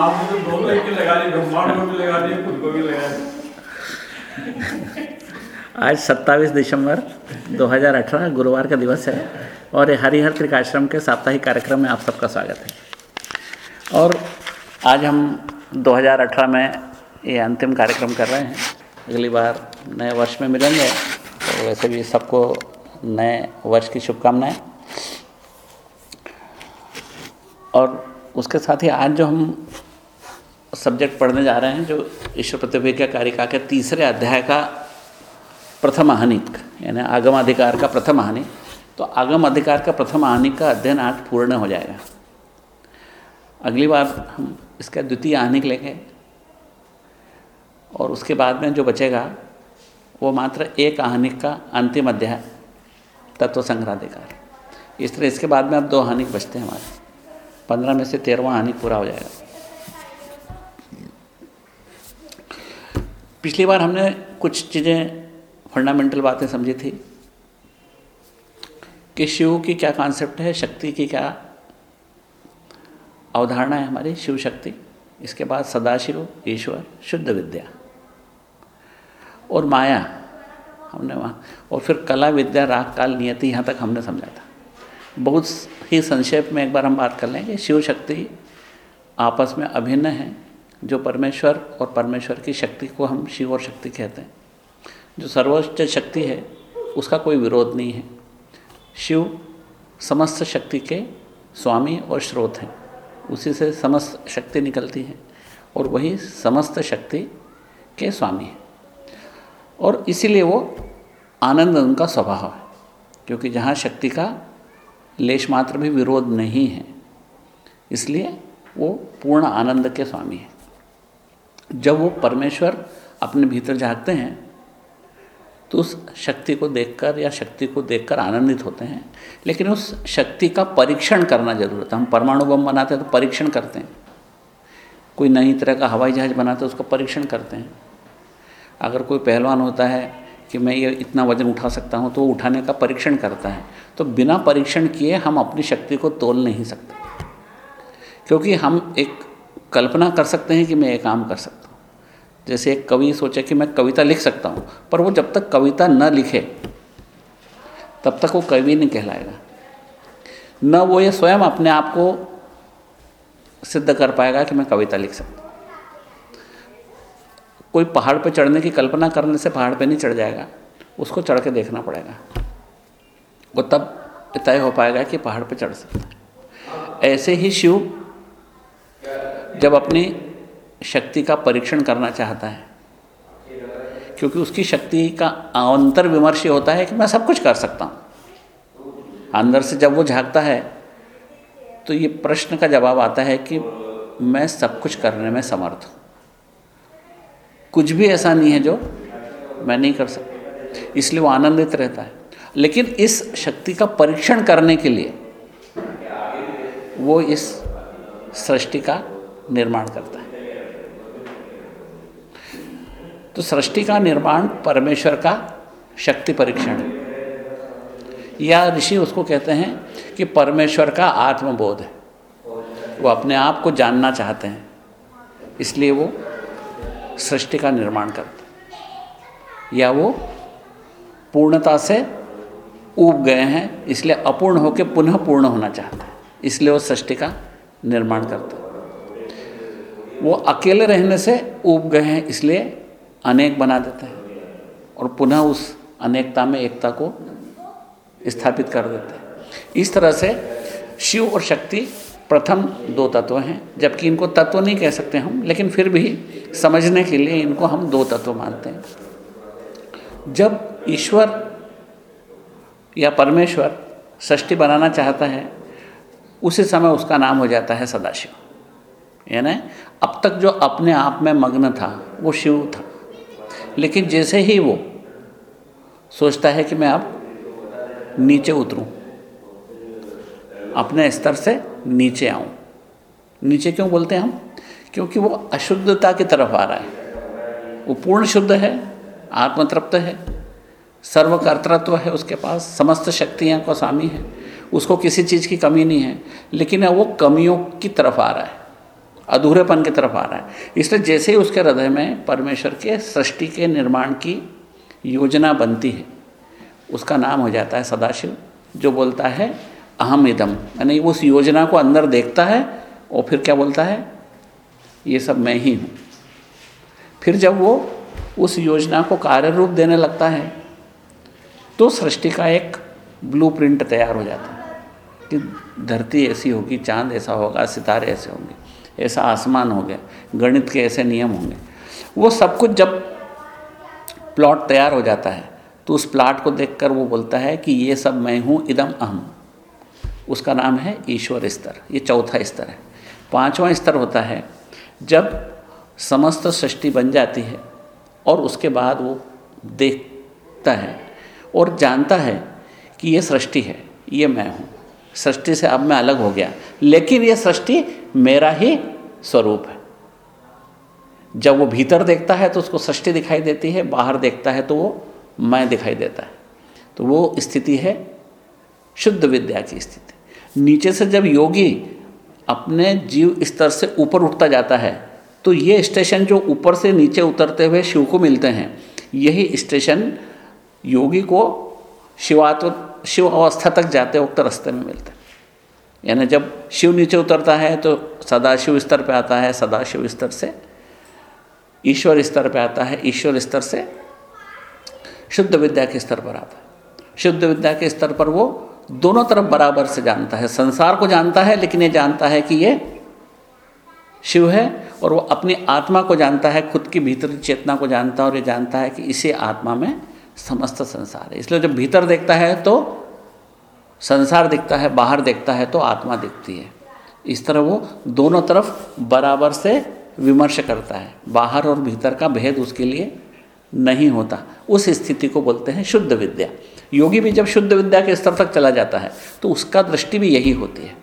आपने तो दोनों एक लगा ली ब्रह्मांड को भी लगा दिया खुद को भी लगा आज 27 दिसंबर 2018 गुरुवार का दिवस है और ये हरिहर त्रिकाश्रम के साप्ताहिक कार्यक्रम में आप सबका स्वागत है। और आज हम 2018 में ये अंतिम कार्यक्रम कर रहे हैं। अगली बार नए वर्ष में मिलेंगे तो वैसे भी सबको नए वर्ष की शुभकामनाएँ। और उसके साथ ही आज जो हम सब्जेक्ट पढ़ने जा रहे हैं, जो ईश्वर प्रतिभिज्ञा कारिका के तीसरे अध्याय का प्रथम हानिक यानी आगम अधिकार का प्रथम आहनिक तो आगम अधिकार का प्रथम हानिक का अध्ययन आज पूर्ण हो जाएगा। अगली बार हम इसका द्वितीय आहनिक लेंगे, और उसके बाद में जो बचेगा, वो मात्र एक आहनिक का अंतिम अध्याय, तत्व संग्रहाधिकार इस तरह इसके बाद में अब दो हानिक बचते हैं हमारे। पंद्रह में से तेरहवा हानिक पूरा हो जाएगा। पिछली बार हमने कुछ चीज़ें फंडामेंटल बातें समझी थी कि शिव की क्या कॉन्सेप्ट है, शक्ति की क्या अवधारणा है हमारी, शिव शक्ति। इसके बाद सदाशिव, ईश्वर, शुद्ध विद्या और माया। हमने वहाँ और फिर कला, विद्या, राग, काल, नियति, यहाँ तक हमने समझा था। बहुत ही संक्षेप में एक बार हम बात कर लेंगे। शिव शक्ति आपस में अभिन्न है जो परमेश्वर और परमेश्वर की शक्ति को हम शिव और शक्ति कहते हैं। जो सर्वोच्च शक्ति है, उसका कोई विरोध नहीं है। शिव समस्त शक्ति के स्वामी और स्रोत हैं। उसी से समस्त शक्ति निकलती है और वही समस्त शक्ति के स्वामी है। और इसीलिए वो आनंद उनका स्वभाव है, क्योंकि जहाँ शक्ति का लेश मात्र भी विरोध नहीं है, इसलिए वो पूर्ण आनंद के स्वामी है। जब वो परमेश्वर अपने भीतर झाँकते हैं तो उस शक्ति को देखकर या शक्ति को देखकर आनंदित होते हैं। लेकिन उस शक्ति का परीक्षण करना ज़रूरत है। हम परमाणु बम बनाते हैं तो परीक्षण करते हैं। कोई नई तरह का हवाई जहाज़ बनाते हैं, उसका परीक्षण करते हैं। अगर कोई पहलवान होता है कि मैं ये इतना वज़न उठा सकता हूँ तो वो उठाने का परीक्षण करता है। तो बिना परीक्षण किए हम अपनी शक्ति को तोल नहीं सकते। क्योंकि हम एक कल्पना कर सकते हैं कि मैं ये काम कर सकता जैसे एक कवि सोचे कि मैं कविता लिख सकता हूँ, पर वो जब तक कविता न लिखे, तब तक वो कवि नहीं कहलाएगा। न वो ये स्वयं अपने आप को सिद्ध कर पाएगा कि मैं कविता लिख सकता कोई पहाड़ पे चढ़ने की कल्पना करने से पहाड़ पे नहीं चढ़ जाएगा, उसको चढ़ के देखना पड़ेगा। वो तब तय हो पाएगा कि पहाड़ पे चढ़ सकता है। ऐसे ही शिव जब अपनी शक्ति का परीक्षण करना चाहता है। क्योंकि उसकी शक्ति का अंतर विमर्श होता है कि मैं सब कुछ कर सकता हूँ। अंदर से जब वो झांकता है तो ये प्रश्न का जवाब आता है कि मैं सब कुछ करने में समर्थ हूँ। कुछ भी ऐसा नहीं है जो मैं नहीं कर सकता। इसलिए वो आनंदित रहता है। लेकिन इस शक्ति का परीक्षण करने के लिए वो इस सृष्टि का निर्माण करता है। तो सृष्टि का निर्माण परमेश्वर का शक्ति परीक्षण है। या ऋषि उसको कहते हैं कि परमेश्वर का आत्मबोध है। वो अपने आप को जानना चाहते हैं। इसलिए वो सृष्टि का निर्माण करते या वो पूर्णता से ऊब गए हैं, इसलिए अपूर्ण होकर पुनः पूर्ण होना चाहते हैं। इसलिए वो सृष्टि का निर्माण करते हैं। वो अकेले रहने से ऊब गए हैं, इसलिए अनेक बना देते हैं और पुनः उस अनेकता में एकता को स्थापित कर देते हैं। इस तरह से शिव और शक्ति प्रथम दो तत्व हैं, जबकि इनको तत्व नहीं कह सकते हम, लेकिन फिर भी समझने के लिए इनको हम दो तत्व मानते हैं। जब ईश्वर या परमेश्वर सृष्टि बनाना चाहता है, उसी समय उसका नाम हो जाता है सदाशिव। यानी अब तक जो अपने आप में मग्न था, वो शिव था। लेकिन जैसे ही वो सोचता है कि मैं अब नीचे उतरूं, अपने स्तर से नीचे आऊँ। नीचे क्यों बोलते हैं हम? क्योंकि वो अशुद्धता की तरफ़ आ रहा है। वो पूर्ण शुद्ध है, आत्मतृप्त है सर्वकर्तृत्व है उसके पास, समस्त शक्तियाँ को स्वामी है। उसको किसी चीज़ की कमी नहीं है, लेकिन वो कमियों की तरफ़ आ रहा है। अधूरेपन की तरफ़ आ रहा है। इसलिए जैसे ही उसके हृदय में परमेश्वर के सृष्टि के निर्माण की योजना बनती है, उसका नाम हो जाता है सदाशिव, जो बोलता है, अहम इदम। यानी उस योजना को अंदर देखता है और फिर क्या बोलता है, ये सब मैं ही हूँ। फिर जब वो उस योजना को कार्य रूप देने लगता है तो सृष्टि का एक ब्लूप्रिंट तैयार हो जाता है कि धरती ऐसी होगी, चाँद ऐसा होगा, सितारे ऐसे होंगे। ऐसा आसमान हो गया, गणित के ऐसे नियम होंगे। वो सब कुछ जब प्लॉट तैयार हो जाता है तो उस प्लाट को देखकर वो बोलता है कि ये सब मैं हूँ, इदम अहम। उसका नाम है ईश्वर स्तर, ये चौथा स्तर है। पांचवा स्तर होता है, जब समस्त सृष्टि बन जाती है और उसके बाद वो देखता है और जानता है कि ये सृष्टि है, ये मैं हूँ। सृष्टि से अब मैं अलग हो गया। लेकिन ये सृष्टि मेरा ही स्वरूप है। जब वो भीतर देखता है तो उसको सृष्टि दिखाई देती है, बाहर देखता है तो वो मैं दिखाई देता है। तो वो स्थिति है शुद्ध विद्या की स्थिति। नीचे से जब योगी अपने जीव स्तर से ऊपर उठता जाता है तो ये स्टेशन जो ऊपर से नीचे उतरते हुए शिव को मिलते हैं, यही स्टेशन योगी को शिवात्व शिव अवस्था तक जाते वक्त रास्ते में मिलते हैं। यानी जब शिव नीचे उतरता है तो सदाशिव स्तर पे आता है, सदाशिव स्तर से ईश्वर स्तर पे आता है, ईश्वर स्तर से शुद्ध विद्या के स्तर पर आता है। शुद्ध विद्या के स्तर पर वो दोनों तरफ़ बराबर से जानता है। संसार को जानता है, लेकिन ये जानता है कि ये शिव है और वो अपनी आत्मा को जानता है, खुद की भीतरी चेतना को जानता है और ये जानता है कि इसी आत्मा में समस्त संसार है। इसलिए जब भीतर देखता है तो संसार दिखता है, बाहर देखता है तो आत्मा दिखती है। इस तरह वो दोनों तरफ़ बराबर से विमर्श करता है। बाहर और भीतर का भेद उसके लिए नहीं होता। उस स्थिति को बोलते हैं शुद्ध विद्या। योगी भी जब शुद्ध विद्या के स्तर तक चला जाता है तो उसका दृष्टि भी यही होती है।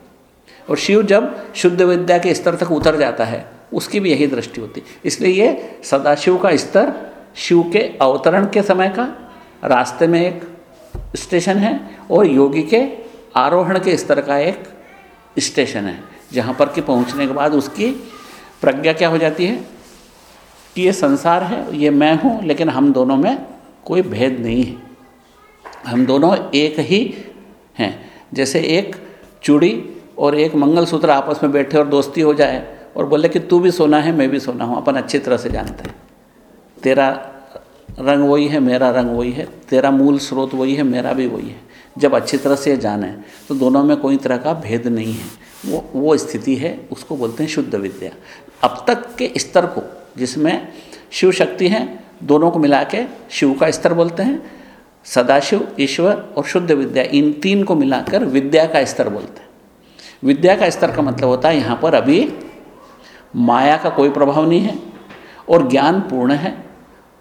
और शिव जब शुद्ध विद्या के स्तर तक उतर जाता है, उसकी भी यही दृष्टि होती है। इसलिए ये सदाशिव का स्तर शिव के अवतरण के समय का रास्ते में एक स्टेशन है और योगी के आरोहण के स्तर का एक स्टेशन है, जहाँ पर कि पहुँचने के बाद उसकी प्रज्ञा क्या हो जाती है? कि ये संसार है, ये मैं हूँ, लेकिन हम दोनों में कोई भेद नहीं है। हम दोनों एक ही हैं। जैसे एक चूड़ी और एक मंगलसूत्र आपस में बैठे और दोस्ती हो जाए और बोले कि तू भी सोना है, मैं भी सोना हूँ, अपन अच्छी तरह से जानते हैं। तेरा रंग वही है, मेरा रंग वही है, तेरा मूल स्रोत वही है, मेरा भी वही है। जब अच्छी तरह से जाने तो दोनों में कोई तरह का भेद नहीं है। वो वो स्थिति है, उसको बोलते हैं शुद्ध विद्या। अब तक के स्तर को, जिसमें शिव शक्ति हैं, दोनों को मिला के शिव का स्तर बोलते हैं, सदाशिव, ईश्वर और शुद्ध विद्या, इन तीन को मिलाकर विद्या का स्तर बोलते हैं। विद्या का स्तर का मतलब होता है, यहाँ पर अभी माया का कोई प्रभाव नहीं है, और ज्ञान पूर्ण है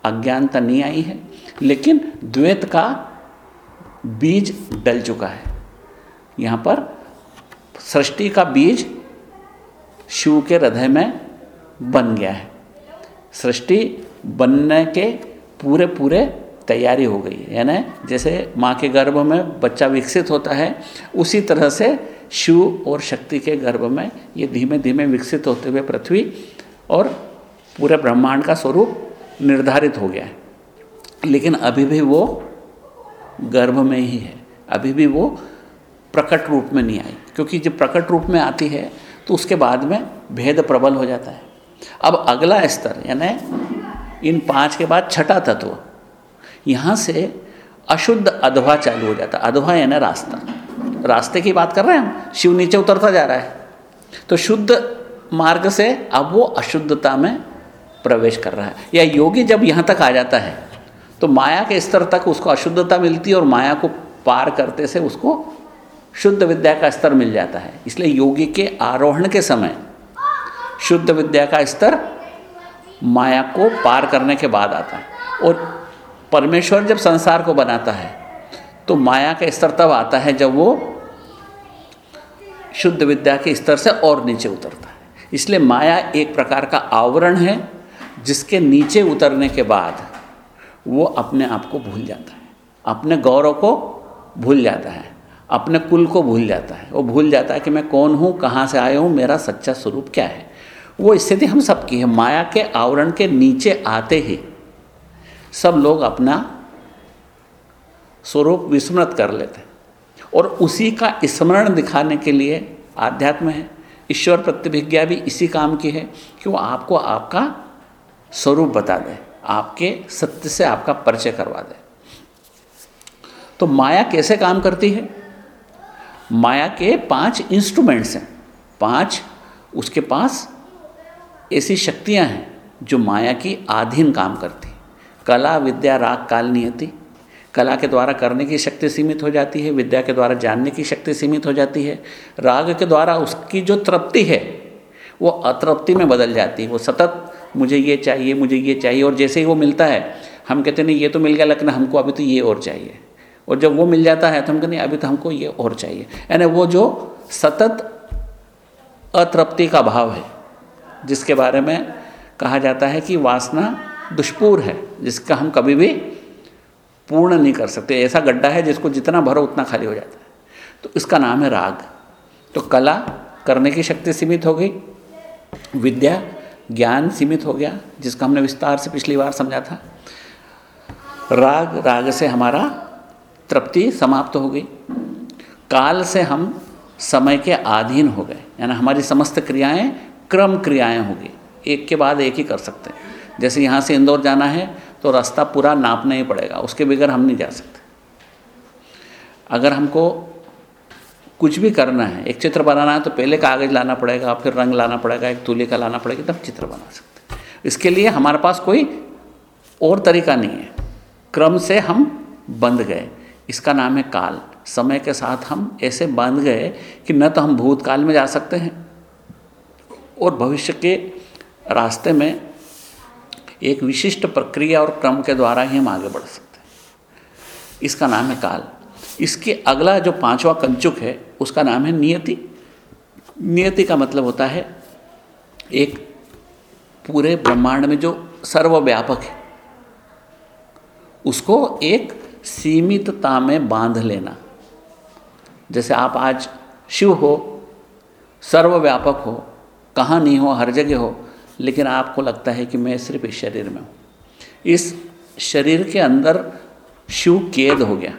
अज्ञानता नहीं आई है, लेकिन द्वैत का बीज डल चुका है। यहाँ पर सृष्टि का बीज शिव के हृदय में बन गया है। सृष्टि बनने के पूरे पूरे तैयारी हो गई है, यानी जैसे माँ के गर्भ में बच्चा विकसित होता है, उसी तरह से शिव और शक्ति के गर्भ में ये धीमे धीमे विकसित होते हुए पृथ्वी और पूरे ब्रह्मांड का स्वरूप निर्धारित हो गया है। लेकिन अभी भी वो गर्भ में ही है। अभी भी वो प्रकट रूप में नहीं आई। क्योंकि जब प्रकट रूप में आती है तो उसके बाद में भेद प्रबल हो जाता है। अब अगला स्तर, यानी इन पाँच के बाद छठा तत्व, यहाँ से अशुद्ध अधवा चालू हो जाता है। अधवा यानी रास्ता। रास्ते की बात कर रहे हैं हम, शिव नीचे उतरता जा रहा है। तो शुद्ध मार्ग से अब वो अशुद्धता में प्रवेश कर रहा है। या योगी जब यहाँ तक आ जाता है तो माया के स्तर तक उसको अशुद्धता मिलती है और माया को पार करते से उसको शुद्ध विद्या का स्तर मिल जाता है। इसलिए योगी के आरोहण के समय शुद्ध विद्या का स्तर माया को पार करने के बाद आता है। और परमेश्वर जब संसार को बनाता है तो माया का स्तर तब आता है जब वो शुद्ध विद्या के स्तर से और नीचे उतरता है। इसलिए माया एक प्रकार का आवरण है जिसके नीचे उतरने के बाद वो अपने आप को भूल जाता है। अपने गौरव को भूल जाता है। अपने कुल को भूल जाता है। वो भूल जाता है कि मैं कौन हूँ, कहाँ से आया हूँ, मेरा सच्चा स्वरूप क्या है। वो स्थिति हम सबकी है। माया के आवरण के नीचे आते ही सब लोग अपना स्वरूप विस्मृत कर लेते हैं। और उसी का स्मरण दिखाने के लिए आध्यात्म है। ईश्वर प्रतिभिज्ञा भी इसी काम की है कि वो आपको आपका स्वरूप बता दे, आपके सत्य से आपका परिचय करवा दे। तो माया कैसे काम करती है? माया के पाँच इंस्ट्रूमेंट्स हैं। पाँच, उसके पास ऐसी शक्तियाँ हैं जो माया की आधीन काम करती कला, विद्या, राग, काल, नियति। कला के द्वारा करने की शक्ति सीमित हो जाती है, विद्या के द्वारा जानने की शक्ति सीमित हो जाती है। राग के द्वारा उसकी जो तृप्ति है, वो अतृप्ति में बदल जाती है, वो सतत मुझे ये चाहिए, मुझे ये चाहिए और जैसे ही वो मिलता है, हम कहते नहीं, ये तो मिल गया लेकिन हमको अभी तो ये और चाहिए। और जब वो मिल जाता है तो हम कहते अभी तो हमको ये और चाहिए। यानी वो जो सतत अतृप्ति का भाव है, जिसके बारे में कहा जाता है कि वासना दुष्पूर है, जिसका हम कभी भी पूर्ण नहीं कर सकते। ऐसा गड्ढा है जिसको जितना भरो उतना खाली हो जाता है। तो इसका नाम है राग। तो कला करने की शक्ति सीमित हो गई, विद्या ज्ञान सीमित हो गया, जिसका हमने विस्तार से पिछली बार समझा था। राग राग से हमारा तृप्ति समाप्त हो गई। काल से हम समय के अधीन हो गए, यानी हमारी समस्त क्रियाएँ क्रम क्रियाएँ होगी एक के बाद एक ही कर सकते हैं। जैसे यहाँ से इंदौर जाना है तो रास्ता पूरा नापना ही पड़ेगा, उसके बगैर हम नहीं जा सकते। अगर हमको कुछ भी करना है, एक चित्र बनाना है तो पहले कागज़ लाना पड़ेगा, फिर रंग लाना पड़ेगा, एक तूली का लाना पड़ेगा तब चित्र बना सकते इसके लिए हमारे पास कोई और तरीका नहीं है। क्रम से हम बंध गए। इसका नाम है काल। समय के साथ हम ऐसे बाँध गए कि न तो हम भूतकाल में जा सकते हैं और भविष्य के रास्ते में एक विशिष्ट प्रक्रिया और क्रम के द्वारा ही हम आगे बढ़ सकते हैं। इसका नाम है काल। इसके अगला जो पांचवा कंचुक है, उसका नाम है नियति। नियति का मतलब होता है एक पूरे ब्रह्मांड में जो सर्वव्यापक है, उसको एक सीमितता में बाँध लेना। जैसे आप आज शिव हो, सर्वव्यापक हो कहाँ नहीं हो, हर जगह हो, लेकिन आपको लगता है कि मैं सिर्फ़ इस शरीर में हूँ। इस शरीर के अंदर शिव कैद हो गया।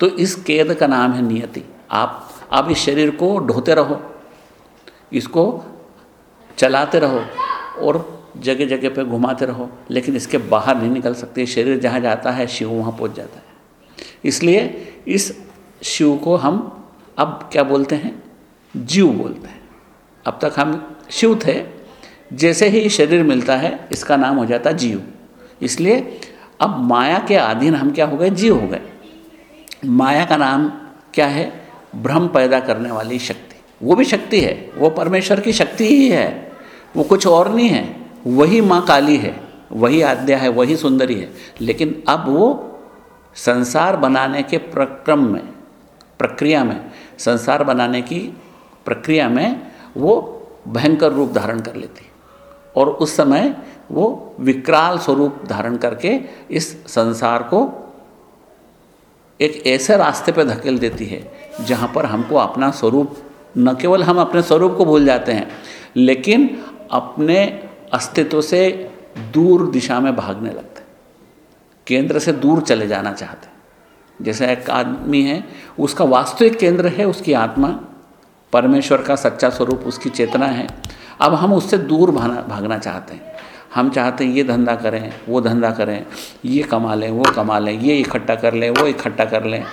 तो इस कैद का नाम है नियति। आप आप इस शरीर को ढोते रहो, इसको चलाते रहो और जगह जगह पे घुमाते रहो, लेकिन इसके बाहर नहीं निकल सकते। शरीर जहाँ जाता है, शिव वहाँ पहुँच जाता है। इसलिए इस शिव को हम अब क्या बोलते हैं? जीव बोलते हैं। अब तक हम शिव थे, जैसे ही शरीर मिलता है, इसका नाम हो जाता जीव। इसलिए अब माया के अधीन हम क्या हो गए? जीव हो गए। माया का नाम क्या है? भ्रम पैदा करने वाली शक्ति। वो भी शक्ति है। वो परमेश्वर की शक्ति ही है। वो कुछ और नहीं है। वही माँ काली है। वही आद्या है। वही सुंदरी है। लेकिन अब वो संसार बनाने के प्रक्रम में, प्रक्रिया में, संसार बनाने की प्रक्रिया में वो भयंकर रूप धारण कर लेती। और उस समय वो विकराल स्वरूप धारण करके इस संसार को एक ऐसे रास्ते पर धकेल देती है, जहाँ पर हमको अपना स्वरूप, न केवल हम अपने स्वरूप को भूल जाते हैं, लेकिन अपने अस्तित्व से दूर दिशा में भागने लगते हैं। केंद्र से दूर चले जाना चाहते हैं। जैसे एक आदमी है, उसका वास्तविक केंद्र है उसकी आत्मा, परमेश्वर का सच्चा स्वरूप, उसकी चेतना है। अब हम उससे दूर भागना भागना चाहते हैं। हम चाहते हैं ये धंधा करें, वो धंधा करें, ये कमा लें, वो कमा लें, ये इकट्ठा कर लें, वो इकट्ठा कर लें,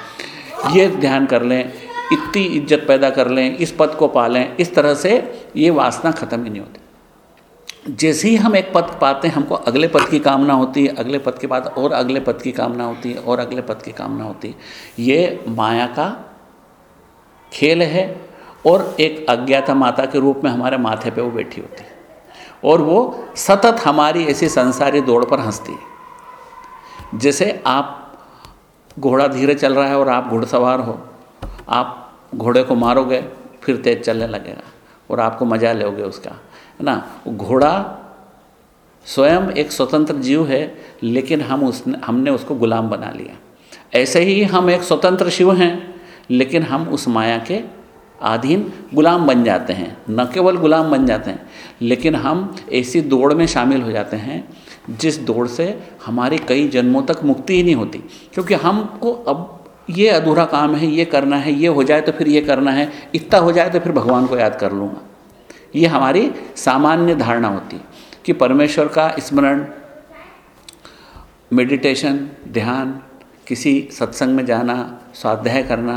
ये ध्यान कर लें, इतनी इज़्ज़त पैदा कर लें, इस पद को पालें, इस तरह से ये वासना ख़त्म ही नहीं होती। जैसे ही हम एक पद पाते हैं, हमको अगले पद की कामना होती है, अगले पद के बाद और अगले पद की कामना होती है, और अगले पद की कामना होती है। ये माया का खेल है, और एक अज्ञाता माता के रूप में हमारे माथे पे वो बैठी होती है। और वो सतत हमारी ऐसी संसारी दौड़ पर हंसती है। जैसे आप घोड़ा धीरे चल रहा है और आप घुड़सवार हो, आप घोड़े को मारोगे, फिर तेज चलने लगेगा और आपको मज़ा लोगे उसका, है ना? घोड़ा स्वयं एक स्वतंत्र जीव है, लेकिन हम उसने हमने उसको गुलाम बना लिया। ऐसे ही हम एक स्वतंत्र शिव हैं, लेकिन हम उस माया के अधीन गुलाम बन जाते हैं, न केवल गुलाम बन जाते हैं, लेकिन हम ऐसी दौड़ में शामिल हो जाते हैं, जिस दौड़ से हमारी कई जन्मों तक मुक्ति ही नहीं होती। क्योंकि हमको अब ये अधूरा काम है, ये करना है, ये हो जाए तो फिर ये करना है, इतना हो जाए तो फिर भगवान को याद कर लूँगा। ये हमारी सामान्य धारणा होती है कि परमेश्वर का स्मरण, मेडिटेशन, ध्यान, किसी सत्संग में जाना, स्वाध्याय करना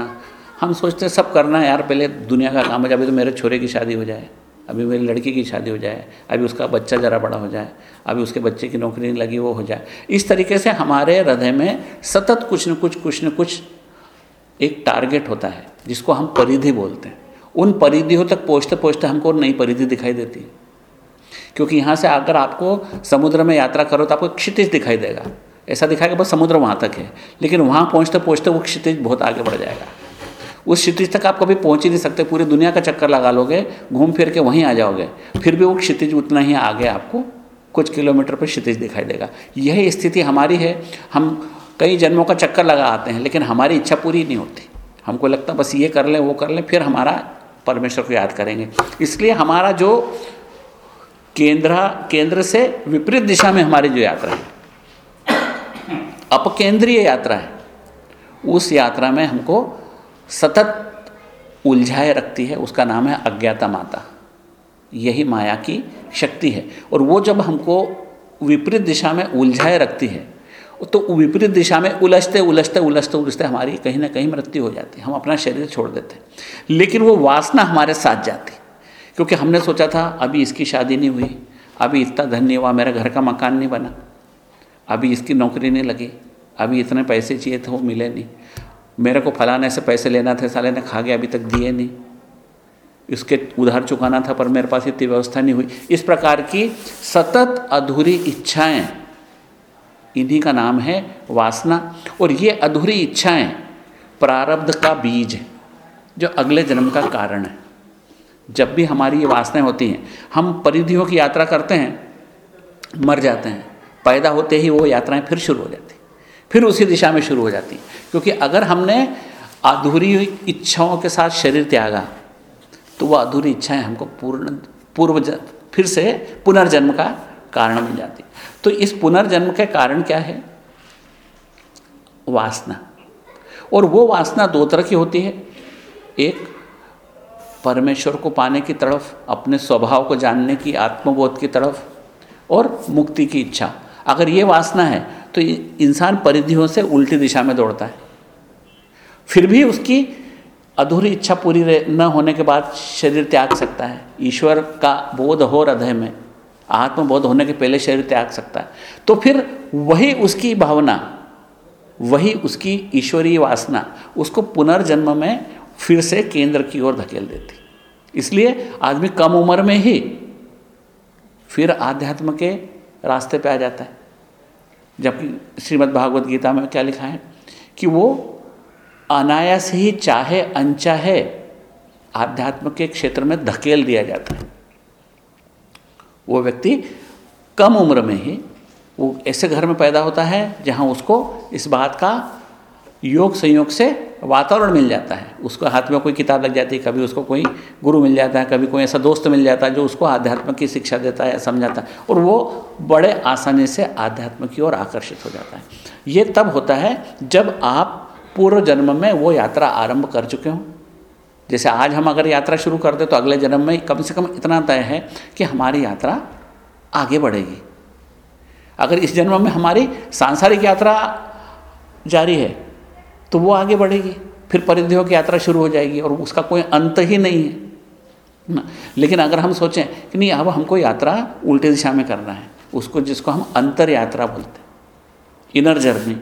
हम सोचते हैं, सब करना है यार, पहले दुनिया का काम है अभी तो मेरे छोरे की शादी हो जाए, अभी मेरी लड़की की शादी हो जाए, अभी उसका बच्चा ज़रा बड़ा हो जाए, अभी उसके बच्चे की नौकरी नहीं लगी वो हो जाए। इस तरीके से हमारे हृदय में सतत कुछ न कुछ कुछ न कुछ एक टारगेट होता है, जिसको हम परिधि बोलते हैं। उन परिधियों तक पहुँचते पहुँचते हमको नई परिधि दिखाई देती है। क्योंकि यहाँ से अगर आपको समुद्र में यात्रा करो तो आपको क्षितिज दिखाई देगा। ऐसा दिखाएगा, बस समुद्र वहाँ तक है। लेकिन वहाँ पहुँचते पहुँचते वो क्षितिज बहुत आगे बढ़ जाएगा। उस क्षितिज तक आप कभी पहुँच ही नहीं सकते, पूरी दुनिया का चक्कर लगा लोगे, घूम फिर के वहीं आ जाओगे। फिर भी वो क्षितिज उतना ही आगे आपको कुछ किलोमीटर पर क्षितिज दिखाई देगा। यह स्थिति हमारी है। हम कई जन्मों का चक्कर लगा आते हैं, लेकिन हमारी इच्छा पूरी नहीं होती। हमको लगता बस ये कर लें, वो कर लें, फिर हमारा परमेश्वर को याद करेंगे। इसलिए हमारा जो केंद्र केंद्र से विपरीत दिशा में हमारी जो यात्रा है, अपकेंद्रीय यात्रा है, उस यात्रा में हमको सतत उलझाए रखती है, उसका नाम है अज्ञाता माता। यही माया की शक्ति है। और वो जब हमको विपरीत दिशा में उलझाए रखती है तो विपरीत दिशा में उलझते उलझते उलझते उलझते हमारी कहीं ना कहीं मृत्यु हो जाती है। हम अपना शरीर छोड़ देते हैं। लेकिन वो वासना हमारे साथ जाती, क्योंकि हमने सोचा था, अभी इसकी शादी नहीं हुई, अभी इतना धन नहीं हुआ, मेरा घर का मकान नहीं बना, अभी इसकी नौकरी नहीं लगी, अभी इतने पैसे चाहिए थे, वो मिले नहीं। मेरे को फलाने से पैसे लेना थे, साले ने खा गया, अभी तक दिए नहीं। इसके उधार चुकाना था, पर मेरे पास इतनी व्यवस्था नहीं हुई। इस प्रकार की सतत अधूरी इच्छाएँ, इन्हीं का नाम है वासना, और ये अधूरी इच्छाएँ प्रारब्ध का बीज है, जो अगले जन्म का कारण है। जब भी हमारी ये वासनाएँ होती हैं, हम परिधियों की यात्रा करते हैं, मर जाते हैं, पैदा होते ही वो यात्राएँ फिर शुरू हो जाती फिर उसी दिशा में शुरू हो जाती क्योंकि अगर हमने अधूरी इच्छाओं के साथ शरीर त्यागा तो वह अधूरी इच्छाएँ हमको पूर्ण, पूर्व फिर से पुनर्जन्म का कारण बन जाती तो इस पुनर्जन्म के कारण क्या है? वासना। और वो वासना दो तरह की होती है। एक, परमेश्वर को पाने की तरफ़, अपने स्वभाव को जानने की, आत्मबोध की तरफ़, और मुक्ति की इच्छा। अगर ये वासना है तो इंसान परिधियों से उल्टी दिशा में दौड़ता है। फिर भी उसकी अधूरी इच्छा पूरी न होने के बाद शरीर त्याग सकता है। ईश्वर का बोध हो हृदय में, आत्मबोध होने के पहले शरीर त्याग सकता है। तो फिर वही उसकी भावना, वही उसकी ईश्वरीय वासना, उसको पुनर्जन्म में फिर से केंद्र की ओर धकेल देती। इसलिए आदमी कम उम्र में ही फिर आध्यात्म के रास्ते पे आ जाता है। जबकि श्रीमद् भागवत गीता में क्या लिखा है? कि वो अनायास ही चाहे, अनचाहे आध्यात्म के क्षेत्र में धकेल दिया जाता है। वो व्यक्ति कम उम्र में ही, वो ऐसे घर में पैदा होता है जहाँ उसको इस बात का योग संयोग से वातावरण मिल जाता है। उसको हाथ में कोई किताब लग जाती है, कभी उसको कोई गुरु मिल जाता है, कभी कोई ऐसा दोस्त मिल जाता है जो उसको आध्यात्म की शिक्षा देता है समझाता है और वो बड़े आसानी से आध्यात्म की ओर आकर्षित हो जाता है। ये तब होता है जब आप पूर्व जन्म में वो यात्रा आरंभ कर चुके हों। जैसे आज हम अगर यात्रा शुरू कर दें तो अगले जन्म में कम से कम इतना तय है कि हमारी यात्रा आगे बढ़ेगी। अगर इस जन्म में हमारी सांसारिक यात्रा जारी है तो वो आगे बढ़ेगी, फिर परिधियों की यात्रा शुरू हो जाएगी और उसका कोई अंत ही नहीं है, ना। लेकिन अगर हम सोचें कि नहीं, अब हमको यात्रा उल्टी दिशा में करना है, उसको जिसको हम अंतर यात्रा बोलते हैं, इनर जर्नी।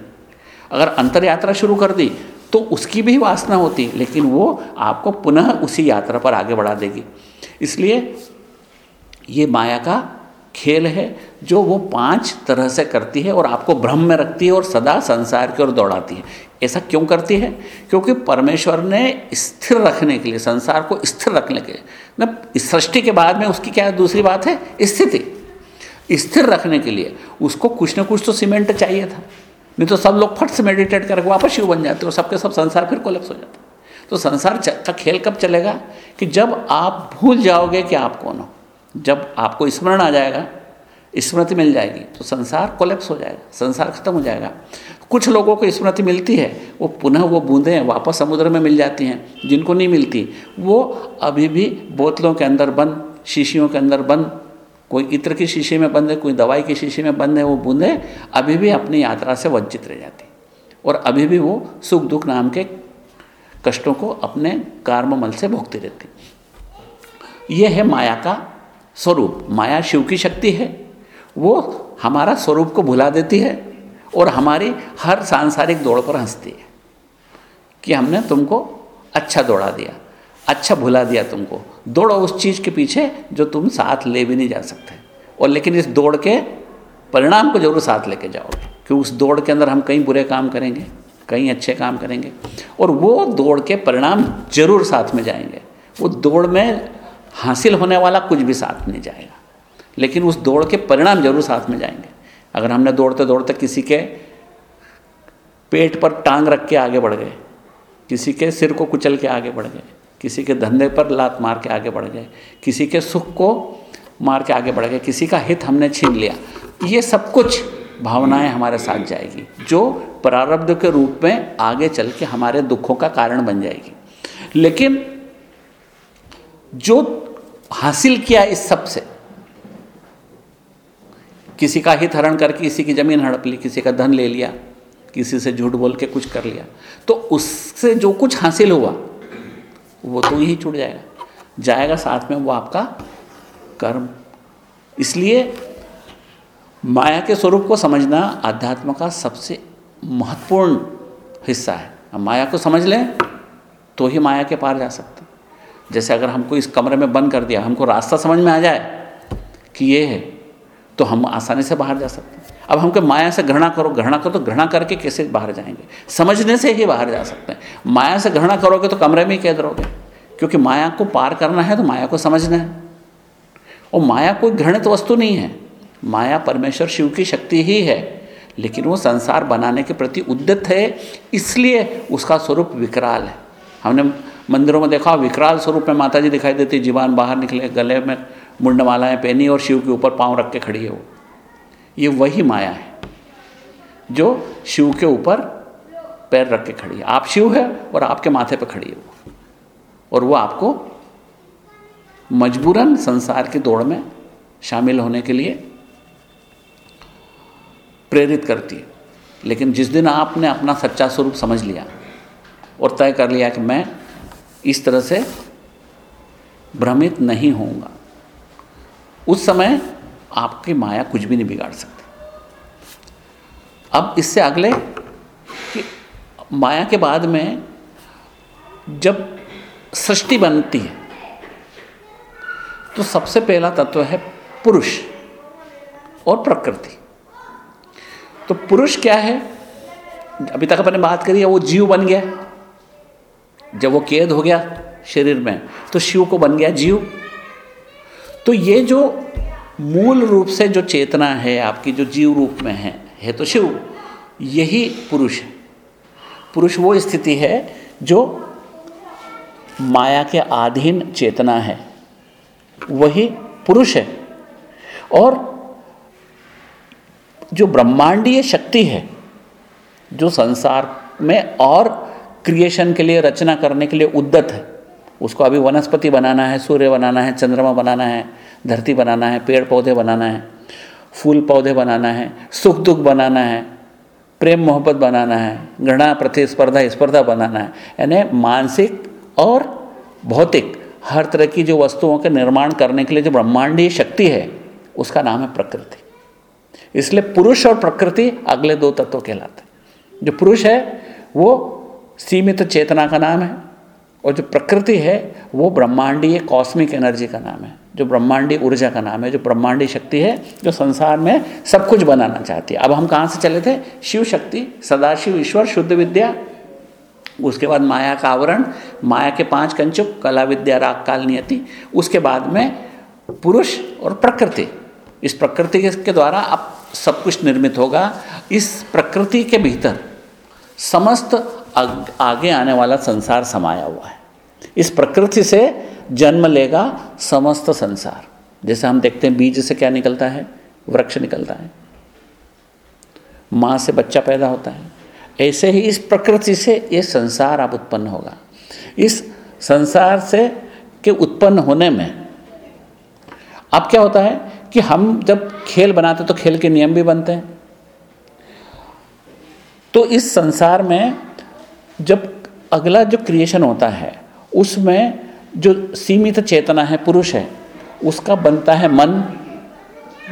अगर अंतर यात्रा शुरू कर दी तो उसकी भी वासना होती, लेकिन वो आपको पुनः उसी यात्रा पर आगे बढ़ा देगी। इसलिए ये माया का खेल है जो वो पाँच तरह से करती है और आपको भ्रम में रखती है और सदा संसार की ओर दौड़ाती है। ऐसा क्यों करती है? क्योंकि परमेश्वर ने स्थिर रखने के लिए, संसार को स्थिर रखने के लिए, न सृष्टि के बाद में उसकी क्या दूसरी बात है? स्थिति। स्थिर रखने के लिए उसको कुछ ना कुछ तो सीमेंट चाहिए था। नहीं तो सब लोग फट से मेडिटेट करके वापस शिव बन जाते और सबके सब संसार फिर कोलेप्स हो जाता। तो संसार का खेल कब चलेगा? कि जब आप भूल जाओगे कि आप कौन हो? जब आपको स्मरण आ जाएगा, स्मृति मिल जाएगी तो संसार कोलेप्स हो जाएगा, संसार खत्म हो जाएगा। कुछ लोगों को स्मृति मिलती है, वो पुनः वो बूंदें वापस समुद्र में मिल जाती हैं, जिनको नहीं मिलती। वो अभी भी बोतलों के अंदर बंद, शीशियों के अंदर बंद, कोई इत्र की शीशे में बंद है, कोई दवाई की शीशे में बंद है, वो बूंदें अभी भी अपनी यात्रा से वंचित रह जाती। और अभी भी वो सुख दुख नाम के कष्टों को अपने कार्ममल से भोगती रहती। ये है माया का स्वरूप, माया शिव की शक्ति है, वो हमारा स्वरूप को भुला देती है और हमारी हर सांसारिक दौड़ पर हंसती है कि हमने तुमको अच्छा दौड़ा दिया अच्छा भुला दिया तुमको। दौड़ो उस चीज़ के पीछे जो तुम साथ ले भी नहीं जा सकते। और लेकिन इस दौड़ के परिणाम को ज़रूर साथ लेके जाओगे, कि उस दौड़ के अंदर हम कई बुरे काम करेंगे, कई अच्छे काम करेंगे। और वो दौड़ के परिणाम ज़रूर साथ में जाएँगे। वो दौड़ में हासिल होने वाला कुछ भी साथ नहीं जाएगा। लेकिन उस दौड़ के परिणाम ज़रूर साथ में जाएँगे। अगर हमने दौड़ते दौड़ते किसी के पेट पर टांग रख के आगे बढ़ गए, किसी के सिर को कुचल के आगे बढ़ गए, किसी के धंधे पर लात मार के आगे बढ़ गए, किसी के सुख को मार के आगे बढ़ गए, किसी का हित हमने छीन लिया, ये सब कुछ भावनाएँ हमारे साथ जाएगी, जो प्रारब्ध के रूप में आगे चल के हमारे दुखों का कारण बन जाएगी। लेकिन जो हासिल किया इस सबसे। किसी का हित हरण करके किसी की ज़मीन हड़प ली, किसी का धन ले लिया, किसी से झूठ बोल के कुछ कर लिया तो उससे जो कुछ हासिल हुआ, वो तो यही छूट जाएगा। जाएगा साथ में वो आपका कर्म। इसलिए माया के स्वरूप को समझना अध्यात्म का सबसे महत्वपूर्ण हिस्सा है। माया को समझ लें तो ही माया के पार जा सकते जैसे अगर हमको इस कमरे में बंद कर दिया, हमको रास्ता समझ में आ जाए कि ये है तो हम आसानी से बाहर जा सकते हैं। अब हमको माया से घृणा करो घृणा करो तो घृणा करके कैसे बाहर जाएँगे? समझने से ही बाहर जा सकते हैं। माया से घृणा करोगे तो कमरे में ही कैद रहोगे। क्योंकि माया को पार करना है तो माया को समझना है। और माया कोई घृणित वस्तु नहीं है। माया परमेश्वर शिव की शक्ति ही है। लेकिन वो संसार बनाने के प्रति उद्यत है, इसलिए उसका स्वरूप विकराल है। हमने मंदिरों में देखा, विकराल स्वरूप में माता जी दिखाई देती, जीवान बाहर निकले, गले में मुंडमालाएँ पहनी और शिव के ऊपर पाँव रख के खड़ी है वो। ये वही माया है, जो शिव के ऊपर पैर रख के खड़ी है। आप शिव है और आपके माथे पर खड़ी है वो। और वो आपको मजबूरन संसार की दौड़ में शामिल होने के लिए प्रेरित करती है। लेकिन जिस दिन आपने अपना सच्चा स्वरूप समझ लिया और तय कर लिया कि मैं इस तरह से भ्रमित नहीं होऊँगा। उस समय आपकी माया कुछ भी नहीं बिगाड़ सकती। अब इससे अगले कि माया के बाद में जब सृष्टि बनती है तो सबसे पहला तत्व है पुरुष और प्रकृति। तो पुरुष क्या है? अभी तक अपने बात करी है, वो जीव बन गया। जब वो कैद हो गया शरीर में तो शिव को बन गया जीव। तो ये जो मूल रूप से जो चेतना है, आपकी जो जीव रूप में है है तो शिव, यही पुरुष है। पुरुष वो स्थिति है जो माया के अधीन चेतना है, वही पुरुष है। और जो ब्रह्मांडीय शक्ति है, जो संसार में और क्रिएशन के लिए, रचना करने के लिए उद्दत है। उसको अभी वनस्पति बनाना है, सूर्य बनाना है, चंद्रमा बनाना है, धरती बनाना है, पेड़ पौधे बनाना है, फूल पौधे बनाना है, सुख दुख बनाना है, प्रेम मोहब्बत बनाना है, घृणा, प्रतिस्पर्धा, स्पर्धा बनाना है। यानी मानसिक और भौतिक, हर तरह की जो वस्तुओं के निर्माण करने के लिए जो ब्रह्मांडीय शक्ति है, उसका नाम है प्रकृति। इसलिए पुरुष और प्रकृति अगले दो तत्व कहलाते हैं। जो पुरुष है, वो सीमित चेतना का नाम है, और जो प्रकृति है, वो ब्रह्मांडीय कॉस्मिक एनर्जी का नाम है, जो ब्रह्मांडीय ऊर्जा का नाम है, जो ब्रह्मांडीय शक्ति है, जो संसार में सब कुछ बनाना चाहती है। अब हम कहाँ से चले थे? शिव शक्ति, सदाशिव ईश्वर, शुद्ध विद्या। उसके बाद माया का आवरण, माया के पाँच कंचुक, कला विद्या, राग काल नियति। उसके बाद में पुरुष और प्रकृति। इस प्रकृति के द्वारा अब सब कुछ निर्मित होगा। इस प्रकृति के भीतर समस्त आग, आने वाला संसार समाया हुआ है। इस प्रकृति से जन्म लेगा समस्त संसार। जैसे हम देखते हैं बीज से क्या निकलता है? वृक्ष निकलता है। माँ से बच्चा पैदा होता है। ऐसे ही इस प्रकृति से ये संसार अब उत्पन्न होगा। इस संसार से के उत्पन्न होने में अब क्या होता है कि हम जब खेल बनाते तो खेल के नियम भी बनते हैं। तो इस संसार में जब अगला जो क्रिएशन होता है, उसमें जो सीमित चेतना है, पुरुष है, उसका बनता है मन,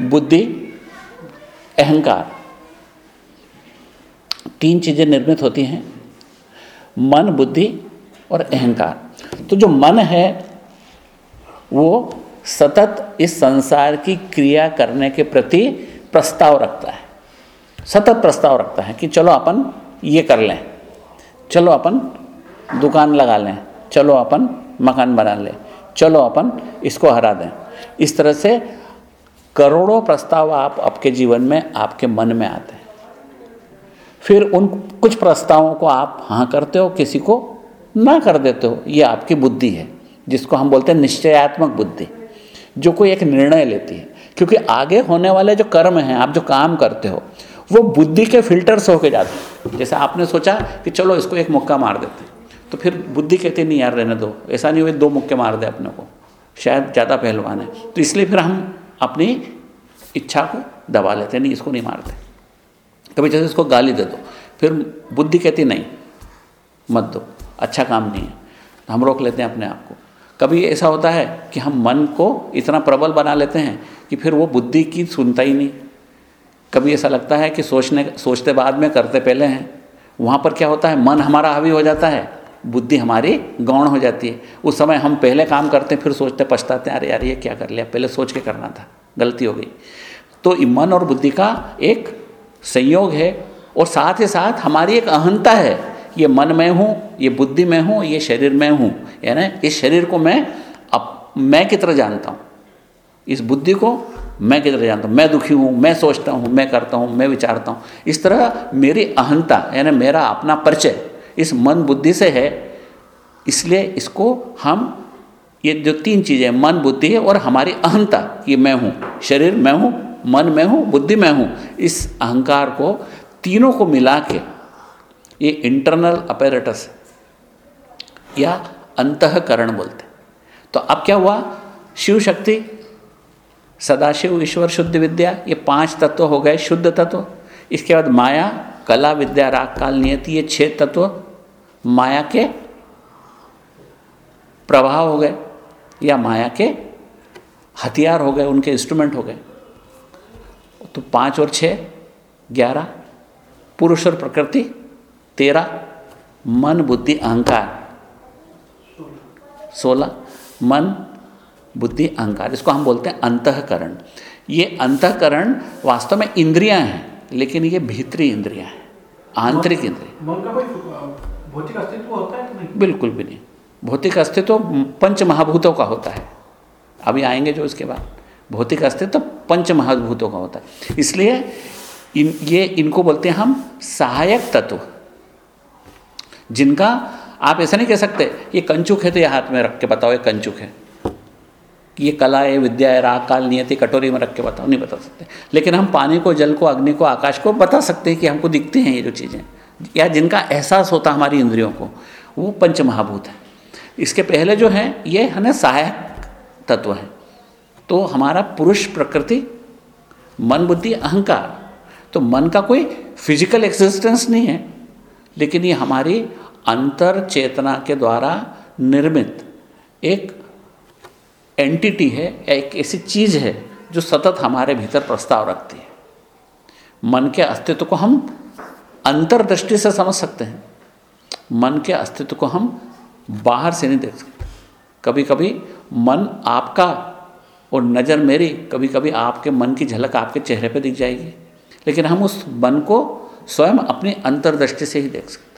बुद्धि, अहंकार। तीन चीज़ें निर्मित होती हैं, मन, बुद्धि और अहंकार। तो जो मन है, वो सतत इस संसार की क्रिया करने के प्रति प्रस्ताव रखता है। सतत प्रस्ताव रखता है कि चलो अपन ये कर लें। चलो अपन दुकान लगा लें, चलो अपन मकान बना लें, चलो अपन इसको हरा दें। इस तरह से करोड़ों प्रस्ताव आप आपके जीवन में, आपके मन में आते हैं। फिर उन कुछ प्रस्तावों को आप हाँ करते हो, किसी को ना कर देते हो, ये आपकी बुद्धि है, जिसको हम बोलते हैं निश्चयात्मक बुद्धि, जो कोई एक निर्णय लेती है। क्योंकि आगे होने वाले जो कर्म हैं, आप जो काम करते हो वो बुद्धि के फ़िल्टर से होके जाते हैं। जैसे आपने सोचा कि चलो इसको एक मुक्का मार देते तो फिर बुद्धि कहती नहीं यार, रहने दो। ऐसा नहीं हुए दो मुक्के मार दे अपने को। शायद ज़्यादा पहलवान है। तो इसलिए फिर हम अपनी इच्छा को दबा लेते नहीं, इसको नहीं मारते। कभी जैसे इसको गाली दे दो। फिर बुद्धि कहती नहीं, मत दो। अच्छा काम नहीं है। तो हम रोक लेते हैं अपने आप को। कभी ऐसा होता है कि हम मन को इतना प्रबल बना लेते हैं कि फिर वो बुद्धि की सुनता ही नहीं। कभी ऐसा लगता है कि सोचने, सोचते बाद में, करते पहले हैं। वहाँ पर क्या होता है? मन हमारा हावी हो जाता है। बुद्धि हमारी गौण हो जाती है। उस समय हम पहले काम करते हैं, फिर सोचते, पछताते हैं, अरे यार, ये क्या कर लिया? पहले सोच के करना था। गलती हो गई। तो मन और बुद्धि का एक संयोग है और साथ ही साथ हमारी एक अहंता है। ये मन में हूँ, ये बुद्धि में हूँ, ये शरीर में हूँ। यानी इस शरीर को मैं अब मैं की तरह जानता हूँ। इस बुद्धि को मैं किधर जानता हूँ? मैं दुखी हूँ, मैं सोचता हूँ, मैं करता हूँ, मैं विचारता हूँ। इस तरह मेरी अहंता, यानी मेरा अपना परिचय, इस मन बुद्धि से है। इसलिए इसको हम, ये जो तीन चीज़ें मन बुद्धि है और हमारी अहंता, ये मैं हूँ। शरीर मैं हूँ, मन में हूँ, बुद्धि में हूँ। इस अहंकार को तीनों को मिला के ये इंटरनल अपेरेटस या अंतकरण बोलते तो अब क्या हुआ? शिव शक्ति सदाशिव ईश्वर शुद्ध विद्या, ये पाँच तत्व हो गए शुद्ध तत्व। इसके बाद माया, कला, विद्या, राग, काल, नियति, ये छह तत्व माया के प्रभाव हो गए, या माया के हथियार हो गए, उनके इंस्ट्रूमेंट हो गए। तो पाँच और छः ग्यारह, पुरुष और प्रकृति, तेरह, मन, बुद्धि, अहंकार। सोलह, मन बुद्धि अहंकार इसको हम बोलते हैं अंतकरण। ये अंतकरण वास्तव में इंद्रियाँ हैं लेकिन ये भीतरी इंद्रियाँ हैं आंतरिक इंद्रिय। भौतिक अस्तित्व होता है नहीं? बिल्कुल भी नहीं। भौतिक अस्तित्व पंच महाभूतों का होता है। अभी आएँगे जो इसके बाद। भौतिक अस्तित्व पंच महाभूतों का होता है। इसलिए इन ये इनको बोलते हैं हम सहायक तत्व। जिनका आप ऐसा नहीं कह सकते ये कंचुक है तो ये हाथ में रख के बताओ ये कंचुक है। कि ये कला है, विद्या है, राग, काल, नियति कटोरी में रख के बताओ नहीं बता सकते। लेकिन हम पानी को, जल को, अग्नि को, आकाश को बता सकते हैं कि हमको दिखते हैं ये जो चीज़ें। या जिनका एहसास होता हमारी इंद्रियों को, वो पंच महाभूत है। इसके पहले जो है, ये है ना सहायक तत्व है। तो हमारा पुरुष प्रकृति, मन, बुद्धि, अहंकार तो मन का कोई फ़िज़िकल एक्सिस्टेंस नहीं है, लेकिन ये हमारी अंतर चेतना के द्वारा निर्मित एक एंटिटी है एक ऐसी चीज़ है जो सतत हमारे भीतर प्रस्ताव रखती है। मन के अस्तित्व को हम अंतर्दृष्टि से समझ सकते हैं। मन के अस्तित्व को हम बाहर से नहीं देख सकते। कभी कभी मन आपका और नज़र मेरी कभी कभी आपके मन की झलक आपके चेहरे पर दिख जाएगी। लेकिन हम उस मन को स्वयं अपनी अंतर्दृष्टि से ही देख सकते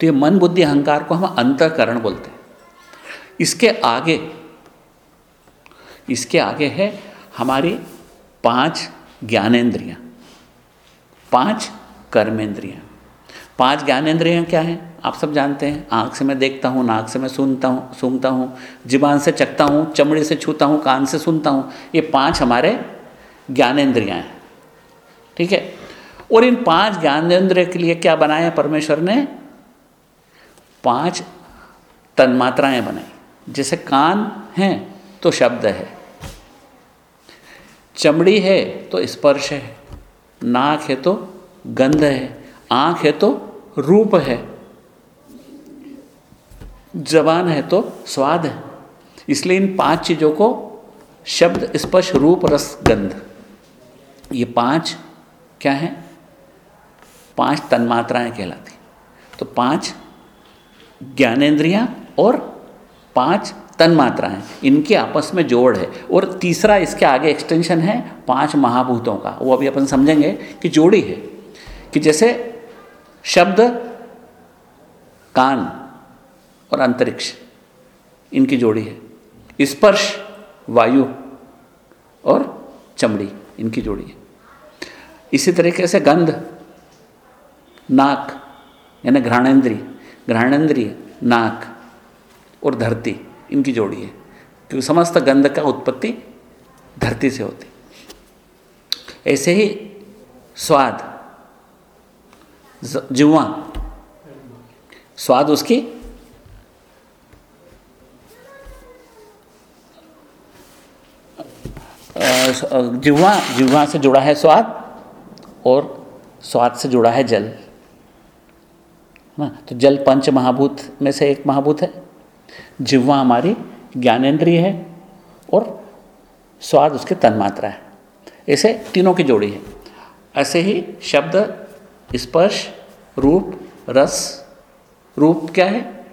तो ये मन बुद्धि अहंकार को हम अंतकरण बोलते हैं। इसके आगे इसके आगे है हमारी पाँच ज्ञानेन्द्रियाँ पाँच कर्मेंद्रियाँ। पाँच ज्ञानेंद्रियाँ क्या हैं? आप सब जानते हैं। आँख से मैं देखता हूँ, नाक से मैं सुनता हूँ, सूंघता हूँ जीवान से चखता हूँ, चमड़ी से छूता हूँ, कान से सुनता हूँ। ये पाँच हमारे ज्ञानेंद्रियाँ हैं। ठीक है? और इन पाँच ज्ञानेंद्रिय के लिए क्या बनाया परमेश्वर ने? पाँच तन्मात्राएँ बनाई। जैसे कान हैं तो शब्द है। चमड़ी है तो स्पर्श है। नाक है तो गंध है। आँख है तो रूप है। जबान है तो स्वाद है। इसलिए इन पाँच चीज़ों को शब्द, स्पर्श, रूप, रस, गंध। ये पाँच क्या है? पाँच तन्मात्राएँ कहलाती तो पाँच ज्ञानेन्द्रियाँ और पाँच तन्मात्राएँ इनके आपस में जोड़ है। और तीसरा इसके आगे एक्सटेंशन है पाँच महाभूतों का। वो अभी अपन समझेंगे कि जोड़ी है। कि जैसे शब्द, कान और अंतरिक्ष, इनकी जोड़ी है। स्पर्श, वायु और चमड़ी, इनकी जोड़ी है। इसी तरीके से गंध, नाक, यानी घ्राणेन्द्रीय घ्राणेन्द्रीय नाक और धरती। इनकी जोड़ी है, क्योंकि समस्त गंध का उत्पत्ति धरती से होती। ऐसे ही स्वाद जुआ, स्वाद उसकी जिह्वा जिह्वा से जुड़ा है स्वाद और स्वाद से जुड़ा है जल। ना तो जल पंच महाभूत में से एक महाभूत है। जिह्वा हमारी ज्ञानेन्द्रिय है और स्वाद उसके तन्मात्रा है। ऐसे तीनों की जोड़ी है। ऐसे ही शब्द, स्पर्श, रूप, रस, रूप क्या है?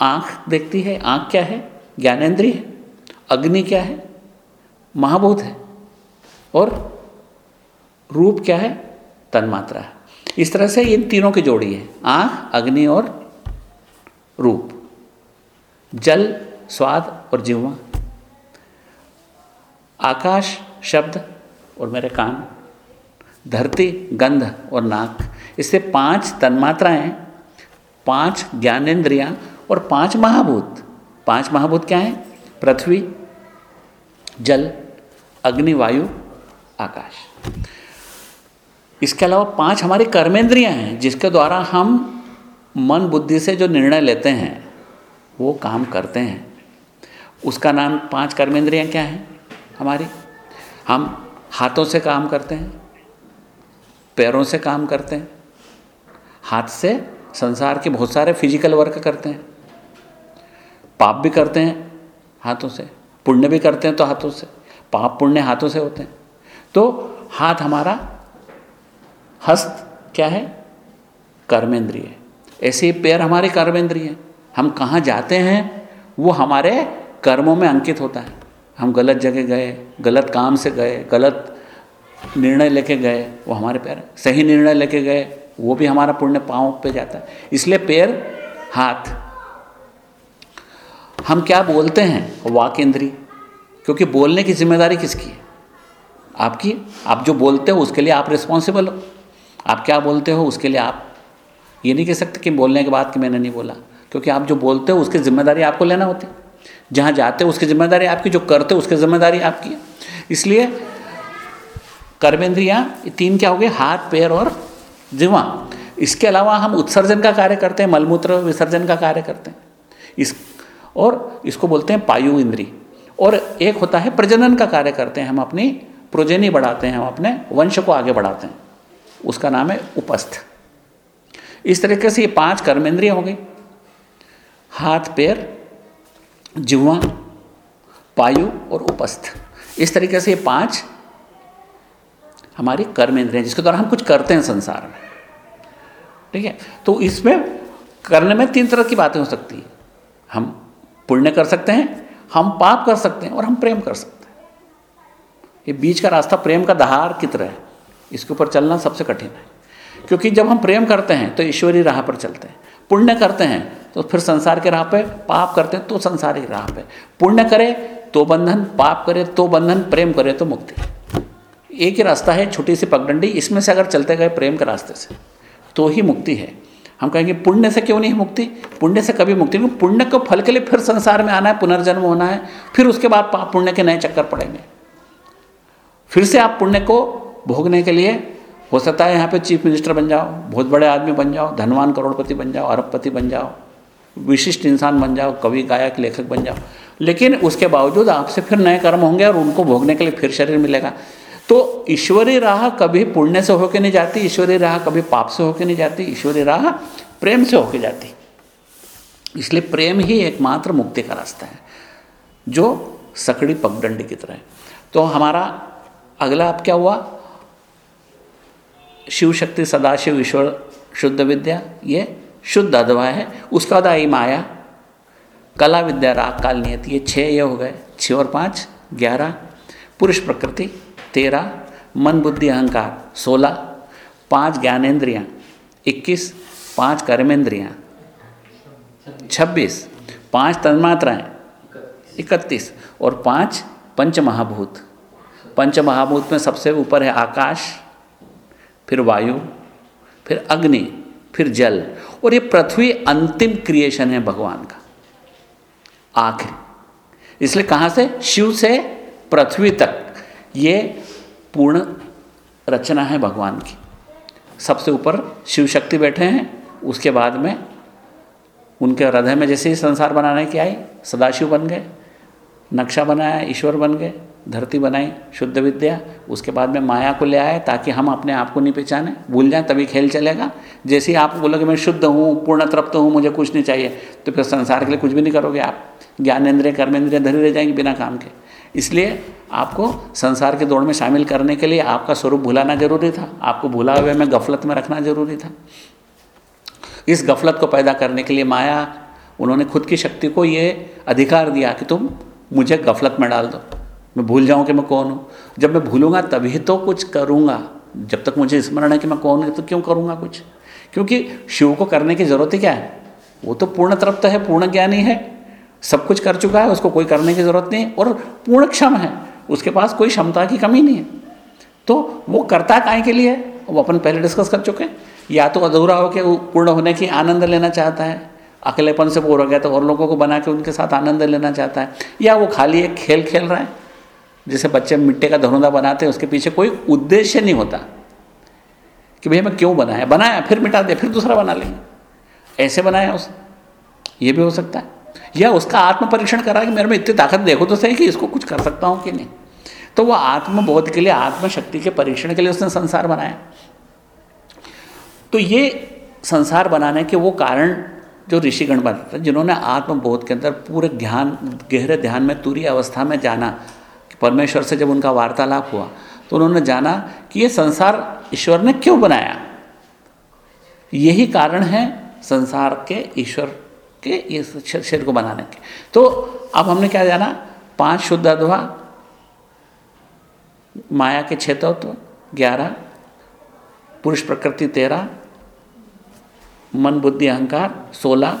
आँख देखती है। आँख क्या है? ज्ञानेन्द्रिय है। अग्नि क्या है? महाभूत है। और रूप क्या है? तन्मात्रा है। इस तरह से इन तीनों की जोड़ी है। आँख, अग्नि और रूप। जल, स्वाद और जीवा। आकाश, शब्द और मेरे कान। धरती, गंध और नाक। इससे पाँच तन्मात्राएँ, पाँच ज्ञानेन्द्रियाँ और पाँच महाभूत। पाँच महाभूत क्या हैं? पृथ्वी, जल, अग्नि, वायु, आकाश। इसके अलावा पाँच हमारी कर्मेंद्रियाँ हैं, जिसके द्वारा हम मन बुद्धि से जो निर्णय लेते हैं वो काम करते हैं। उसका नाम पाँच कर्मेंद्रियाँ क्या हैं? हमारी। हम हाथों से काम करते हैं, पैरों से काम करते हैं, हाथ से संसार के बहुत सारे फ़िज़िकल वर्क करते हैं। पाप भी करते हैं हाथों से, पुण्य भी करते हैं तो हाथों से, पाप पुण्य हाथों से होते हैं। तो हाथ हमारा हस्त क्या है? कर्मेंद्रिय ऐसे ही पैर हमारे कर्मेंद्रिय हम कहाँ जाते हैं, वो हमारे कर्मों में अंकित होता है। हम गलत जगह गए, गलत काम से गए, गलत निर्णय लेके गए, वो हमारे पैर, सही निर्णय लेके गए, वो भी हमारा पुण्य पाँव पे जाता है। इसलिए पैर, हाथ। हम क्या बोलते हैं? वाक इंद्री क्योंकि बोलने की ज़िम्मेदारी किसकी है? आपकी? आप जो बोलते हो, उसके लिए आप रिस्पॉन्सिबल हो। आप क्या बोलते हो, उसके लिए आप ये नहीं कह सकते कि बोलने के बाद कि मैंने नहीं बोला। क्योंकि आप जो बोलते हो, उसकी ज़िम्मेदारी आपको लेना होती। है जहाँ जाते हो, उसकी ज़िम्मेदारी आपकी, जो करते हो, उसकी ज़िम्मेदारी आपकी। है इसलिए कर्मेंद्रियाँ तीन क्या हो गए? हाथ, पैर और जिवा इसके अलावा हम उत्सर्जन का कार्य करते हैं, मलमूत्र विसर्जन का कार्य करते हैं। इस, और इसको बोलते हैं पायु इंद्री। और एक होता है प्रजनन का कार्य करते हैं हम अपनी, प्रोजनी बढ़ाते हैं हम अपने, वंश को आगे बढ़ाते हैं। उसका नाम है उपस्थ। इस तरीके से ये पाँच कर्मेंद्रिय हो गई। हाथ, पैर, जिह्वा, पायु और उपस्थ। इस तरीके से ये पाँच हमारी कर्मेंद्रियाँ जिसके द्वारा हम कुछ करते हैं संसार में। ठीक है? तो इसमें करने में तीन तरह की बातें हो सकती है। हम पुण्य कर सकते हैं, हम पाप कर सकते हैं और हम प्रेम कर सकते हैं। ये बीच का रास्ता प्रेम का दहार की तरह है। इसके ऊपर चलना सबसे कठिन है। क्योंकि जब हम प्रेम करते हैं तो ईश्वरी राह पर चलते हैं। पुण्य करते हैं तो फिर संसार के राह पे पाप करते हैं तो संसार राह पे। पुण्य करे तो बंधन, पाप करे तो बंधन, प्रेम करे तो मुक्ति। एक ही रास्ता है, छोटी सी पगडंडी, इसमें से अगर चलते गए प्रेम के रास्ते से तो ही मुक्ति है। हम कहेंगे, पुण्य से क्यों नहीं मुक्ति? पुण्य से कभी मुक्ति नहीं, पुण्य को फल के लिए फिर संसार में आना है, पुनर्जन्म होना है, फिर उसके बाद पाप, पुण्य के नए चक्कर पड़ेंगे। फिर से आप पुण्य को भोगने के लिए, हो सकता है यहाँ पे चीफ मिनिस्टर बन जाओ, बहुत बड़े आदमी बन जाओ, धनवान करोड़पति बन जाओ, अरबपति बन जाओ विशिष्ट इंसान बन जाओ, कवि, गायक, लेखक बन जाओ। लेकिन उसके बावजूद आपसे फिर नए कर्म होंगे और उनको भोगने के लिए फिर शरीर मिलेगा। तो ईश्वरी राह कभी पुण्य से होके नहीं जाती, ईश्वरी राह कभी पाप से होके नहीं जाती, ईश्वरी राह प्रेम से होके जाती। इसलिए प्रेम ही एकमात्र मुक्ति का रास्ता है, जो सकड़ी पगडंडी की तरह है। तो हमारा अगला अब क्या हुआ? शिव शक्ति सदाशिव ईश्वर शुद्ध विद्या, ये शुद्ध अधवा है, उसका बाद आई माया कला विद्या राग काल नियति ये छः ये हो गए छः और पाँच, ग्यारह। पुरुष प्रकृति, तेरह। मन बुद्धि अहंकार, सोलह। पाँच ज्ञानेन्द्रियाँ, इक्कीस। पाँच कर्मेंद्रियाँ, छब्बीस। पाँच तन्मात्राएँ, इकतीस। और पाँच पंच महाभूत पंच महाभूत में सबसे ऊपर है आकाश, फिर वायु, फिर अग्नि। फिर जल। और ये पृथ्वी अंतिम क्रिएशन है भगवान का। आखिर। इसलिए कहाँ से? शिव से पृथ्वी तक। ये पूर्ण रचना है भगवान की। सबसे ऊपर शिव शक्ति बैठे हैं। उसके बाद में उनके हृदय में जैसे ही संसार बनाने की आई, सदाशिव बन गए, नक्शा बनाया, ईश्वर बन गए। धरती बनाई, शुद्ध विद्या, उसके बाद में माया को ले आए ताकि हम अपने आप को नहीं पहचाने। भूल जाएँ, तभी खेल चलेगा। जैसे ही आप बोलोगे, मैं शुद्ध हूँ, पूर्ण तृप्त हूँ, मुझे कुछ नहीं चाहिए तो फिर संसार के लिए कुछ भी नहीं करोगे आप। ज्ञानेन्द्रिय कर्मेंद्रिय धरी रह जाएँगे बिना काम के। इसलिए आपको संसार के दौड़ में शामिल करने के लिए आपका स्वरूप भुलाना ज़रूरी था। आपको भुला हुए में गफलत में रखना ज़रूरी था। इस गफलत को पैदा करने के लिए माया, उन्होंने खुद की शक्ति को ये अधिकार दिया कि तुम मुझे गफलत में डाल दो। मैं भूल जाऊँ कि मैं कौन हूँ? जब मैं भूलूँगा तभी तो कुछ करूँगा। जब तक मुझे स्मरण है कि मैं कौन हूँ तो क्यों करूँगा कुछ? क्योंकि शिव को करने की ज़रूरत ही क्या है? वो तो पूर्ण तृप्त है, पूर्ण ज्ञानी है। सब कुछ कर चुका है, उसको कोई करने की ज़रूरत नहीं और पूर्ण क्षम है। उसके पास कोई क्षमता की कमी नहीं है। तो वो करता काय के लिए? वो अपन पहले डिस्कस कर चुके हैं। या तो अधूरा हो के पूर्ण होने की आनंद लेना चाहता है। अकेलेपन से बोर हो गया तो और लोगों को बना के उनके साथ आनंद लेना चाहता है। या वो खाली एक खेल खेल रहा है। जैसे बच्चे मिट्टी का धनुदा बनाते हैं, उसके पीछे कोई उद्देश्य नहीं होता कि भैया मैं क्यों बनाया? बनाया, फिर मिटा दे, फिर दूसरा बना लेंगे। ऐसे बनाया उस। ये भी हो सकता है। या उसका आत्म परीक्षण करा कि मेरे में इतनी ताकत, देखो तो सही कि इसको कुछ कर सकता हूँ कि नहीं। तो वो आत्मबोध के लिए, आत्मशक्ति के परीक्षण के लिए उसने संसार बनाया। तो ये संसार बनाने के वो कारण जो ऋषिगण बनाते जिन्होंने आत्मबोध के अंदर पूरे ध्यान, गहरे ध्यान में तुरी अवस्था में जाना परमेश्वर से जब उनका वार्तालाप हुआ तो उन्होंने जाना कि ये संसार ईश्वर ने क्यों बनाया? यही कारण है संसार के ईश्वर के ये शरीर को बनाने के। तो अब हमने क्या जाना? पाँच शुद्ध अधवा माया के छह तत्व, ग्यारह, पुरुष प्रकृति तेरह, मन बुद्धि अहंकार सोलह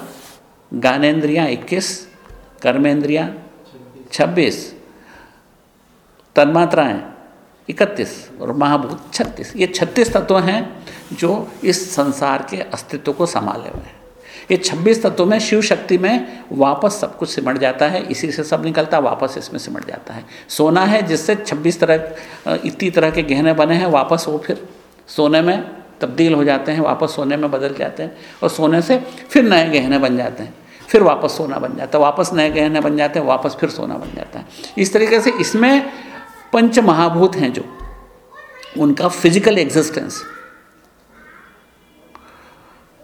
ज्ञानेन्द्रियाँ इक्कीस, कर्मेंद्रियाँ छब्बीस। तन्मात्राएँ, इकतीस और महाभूत छत्तीस, ये छत्तीस तत्व हैं जो इस संसार के अस्तित्व को संभाले हुए हैं। ये छब्बीस तत्वों में शिव शक्ति में वापस सब कुछ सिमट जाता है, इसी से सब निकलता है वापस इसमें सिमट जाता है। सोना है जिससे छब्बीस तरह इतनी तरह के गहने बने हैं, वापस वो फिर सोने में तब्दील हो जाते हैं, वापस सोने में बदल जाते हैं और सोने से फिर नए गहने बन जाते हैं। फिर वापस सोना बन जाता है, वापस नए गहने बन जाते हैं, वापस फिर सोना बन जाता है। इस तरीके से इसमें पंच महाभूत हैं जो। उनका फ़िज़िकल एग्जिस्टेंस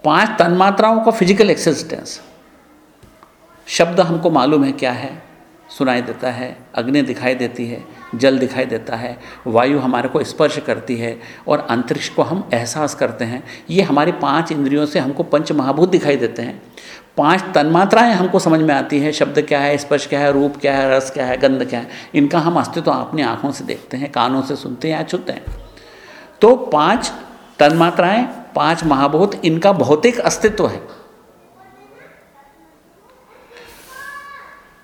पाँच तन्मात्राओं का फ़िज़िकल एक्सिस्टेंस शब्द हमको मालूम है क्या है? सुनाई देता है, अग्नि दिखाई देती है, जल दिखाई देता है, वायु हमारे को स्पर्श करती है और अंतरिक्ष को हम एहसास करते हैं। ये हमारी पाँच इंद्रियों से हमको पंच महाभूत दिखाई देते हैं। पाँच तन्मात्राएँ हमको समझ में आती है, शब्द क्या है, स्पर्श क्या है, रूप क्या है, रस क्या है, गंध क्या है, इनका हम अस्तित्व अपनी आँखों से देखते हैं, कानों से सुनते हैं या छुते हैं। तो पाँच तन्मात्राएँ, पाँच महाभूत, इनका भौतिक अस्तित्व है।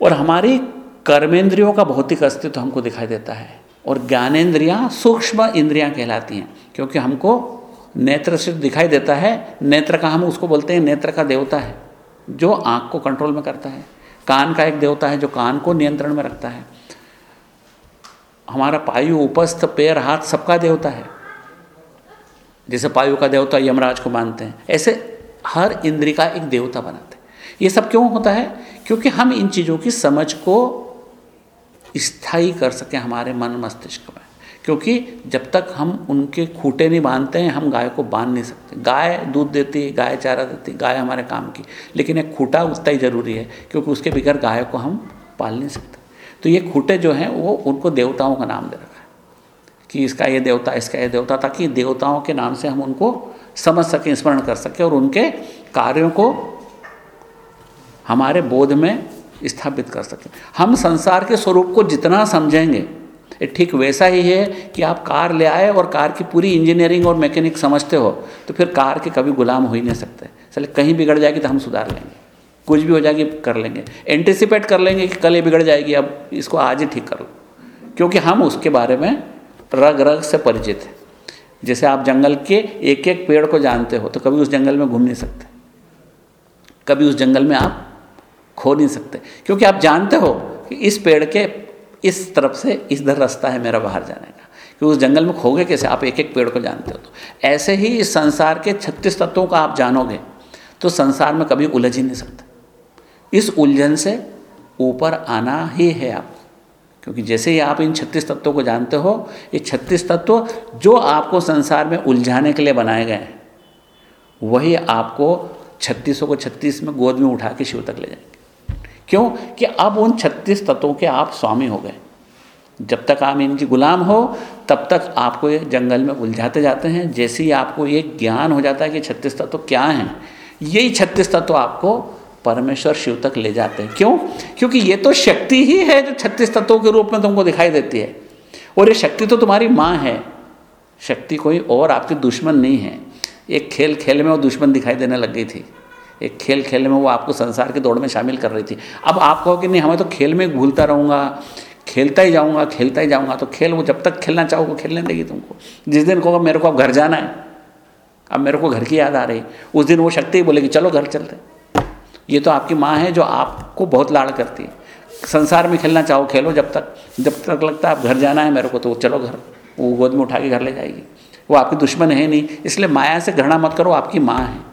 और हमारी कर्मेंद्रियों का भौतिक अस्तित्व हमको दिखाई देता है। और ज्ञानेन्द्रियाँ सूक्ष्म इंद्रियाँ कहलाती हैं, क्योंकि हमको नेत्र से दिखाई देता है, नेत्र का हम उसको बोलते हैं, नेत्र का देवता है। जो आँख को कंट्रोल में करता है। कान का एक देवता है जो कान को नियंत्रण में रखता है। हमारा पायु, उपस्थ, पैर, हाथ सबका देवता है। जैसे पायु का देवता यमराज को मानते हैं, ऐसे हर इंद्री का एक देवता बनाते हैं। ये सब क्यों होता है? क्योंकि हम इन चीज़ों की समझ को स्थायी कर सकें हमारे मन मस्तिष्क में। क्योंकि जब तक हम उनके खूटे नहीं बांधते हैं, हम गाय को बाँध नहीं सकते। गाय दूध देती है गाय चारा देती है गाय हमारे काम की। लेकिन एक खूटा उतना ही ज़रूरी है, क्योंकि उसके बगैर गाय को हम पाल नहीं सकते। तो ये खूटे जो हैं, वो उनको देवताओं का नाम दे रखा है कि इसका ये देवता, इसका ये देवता, ताकि देवताओं के नाम से हम उनको समझ सकें, स्मरण कर सकें और उनके कार्यों को हमारे बोध में स्थापित कर सकें। हम संसार के स्वरूप को जितना समझेंगे ठीक वैसा ही है कि आप कार ले आए और कार की पूरी इंजीनियरिंग और मैकेनिक समझते हो तो फिर कार के कभी गुलाम हो ही नहीं सकते। चले कहीं बिगड़ जाएगी तो हम सुधार लेंगे। कुछ भी हो जाएगी, कर लेंगे। एंटिसिपेट कर लेंगे कि कल ये बिगड़ जाएगी, अब इसको आज ही ठीक कर। लो क्योंकि हम उसके बारे में रग रग से परिचित हैं। जैसे आप जंगल के एक एक पेड़ को जानते हो तो कभी उस जंगल में घूम नहीं सकते। कभी उस जंगल में आप खो नहीं सकते। क्योंकि आप जानते हो कि इस पेड़ के इस तरफ़ से इधर रास्ता है मेरा बाहर जाने का। कि उस जंगल में खोगे कैसे? आप एक एक पेड़ को जानते हो तो। ऐसे ही इस संसार के छत्तीस तत्वों का आप जानोगे तो संसार में कभी उलझ ही नहीं सकते। इस उलझन से ऊपर आना ही है आप। क्योंकि जैसे ही आप इन छत्तीस तत्वों को जानते हो, ये छत्तीस तत्व जो आपको संसार में उलझाने के लिए बनाए गए हैं, वही आपको छत्तीसों को छत्तीस में गोद में उठा के शिव तक ले जाएँगे। क्यों? कि अब उन छत्तीस तत्वों के आप स्वामी हो गए। जब तक आप इनकी गुलाम हो, तब तक आपको ये जंगल में उलझाते जाते हैं। जैसे ही आपको ये ज्ञान हो जाता है कि छत्तीस तत्व क्या हैं, यही छत्तीस तत्व आपको परमेश्वर शिव तक ले जाते हैं। क्यों? क्योंकि ये तो शक्ति ही है जो छत्तीस तत्वों के रूप में तुमको दिखाई देती है। और ये शक्ति तो तुम्हारी माँ है। शक्ति कोई और आपकी दुश्मन नहीं है। एक खेल खेल में वो दुश्मन दिखाई देने लग गई थी। एक खेल खेल में वो आपको संसार की दौड़ में शामिल कर रही थी। अब आप कहो कि नहीं, हमें तो खेल में भूलता रहूँगा, खेलता ही जाऊँगा, खेलता ही जाऊँगा तो खेल, वो जब तक खेलना चाहो वो खेलने देगी तुमको। जिस दिन कहोगे, मेरे को अब घर जाना है, अब मेरे को घर की याद आ रही उस दिन वो शक्ति ही बोलेगी, चलो घर चलते ये तो आपकी माँ है जो आपको बहुत लाड़ करती है। संसार में खेलना चाहो, खेलो जब तक। जब तक लगता है आप घर जाना है मेरे को तो चलो घर। वो गोद में उठा के घर ले जाएगी। वो आपकी दुश्मन है नहीं। इसलिए माया से घृणा मत करो, आपकी माँ है।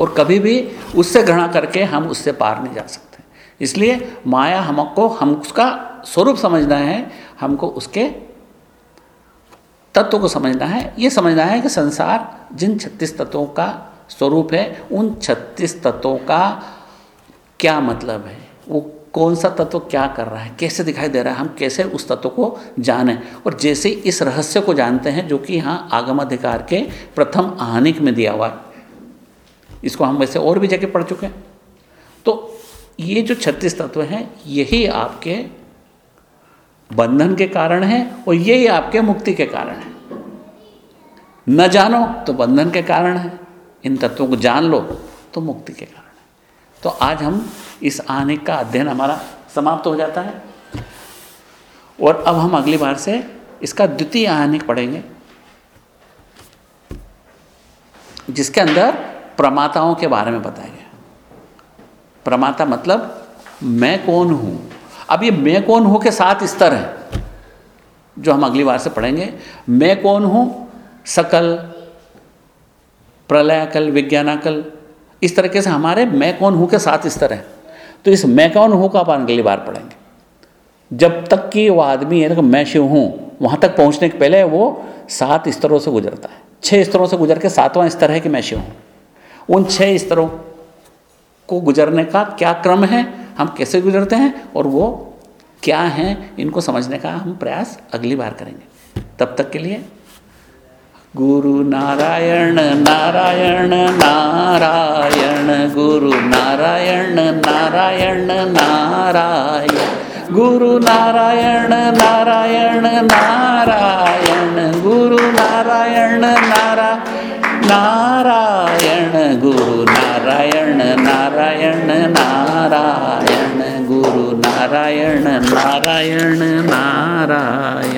और कभी भी उससे घृणा करके हम उससे पार नहीं जा सकते। इसलिए माया हमको, हम उसका स्वरूप समझना है, हमको उसके तत्व को समझना है। ये समझना है कि संसार जिन छत्तीस तत्वों का स्वरूप है, उन छत्तीस तत्वों का क्या मतलब है? वो कौन सा तत्व क्या कर रहा है? कैसे दिखाई दे रहा है? हम कैसे उस तत्व को जाने? और जैसे इस रहस्य को जानते हैं, जो कि यहाँ आगम अधिकार के प्रथम आहनिक में दिया हुआ है। इसको हम वैसे और भी जगह पढ़ चुके हैं। तो ये जो छत्तीस तत्व हैं, यही आपके बंधन के कारण है और यही आपके मुक्ति के कारण है। न जानो तो बंधन के कारण है, इन तत्वों को जान लो तो मुक्ति के कारण है। तो आज हम इस आने का अध्ययन हमारा समाप्त हो जाता है और अब हम अगली बार से इसका द्वितीय आनिक पढ़ेंगे, जिसके अंदर प्रमाताओं के बारे में बताया गया। प्रमाता मतलब मैं कौन हूँ? अब ये मैं कौन हूँ के सात स्तर हैं, जो हम अगली बार से पढ़ेंगे। मैं कौन हूँ? सकल, प्रलयाकल, विज्ञानाकल, इस तरीके से हमारे मैं कौन हूँ के सात स्तर हैं। तो इस मैं कौन हूँ का अपन अगली बार पढ़ेंगे। जब तक कि वो आदमी है ना मैं शिव हूँ, वहाँ तक पहुँचने के पहले वो सात स्तरों से गुजरता है। छः स्तरों से गुजर के सातवां स्तर है कि मैं शिव हूँ। उन छह स्तरों को गुजरने का क्या क्रम है? हम कैसे गुजरते हैं? और वो क्या हैं? इनको समझने का हम प्रयास अगली बार करेंगे। तब तक के लिए, गुरु नारायण नारायण नारायण, गुरु नारायण नारायण नारायण, गुरु नारायण नारायण नारायण, गुरु नारायण नारायण नारायण गुरु नारायण नारायण नारायण गुरु नारायण नारायण नारायण।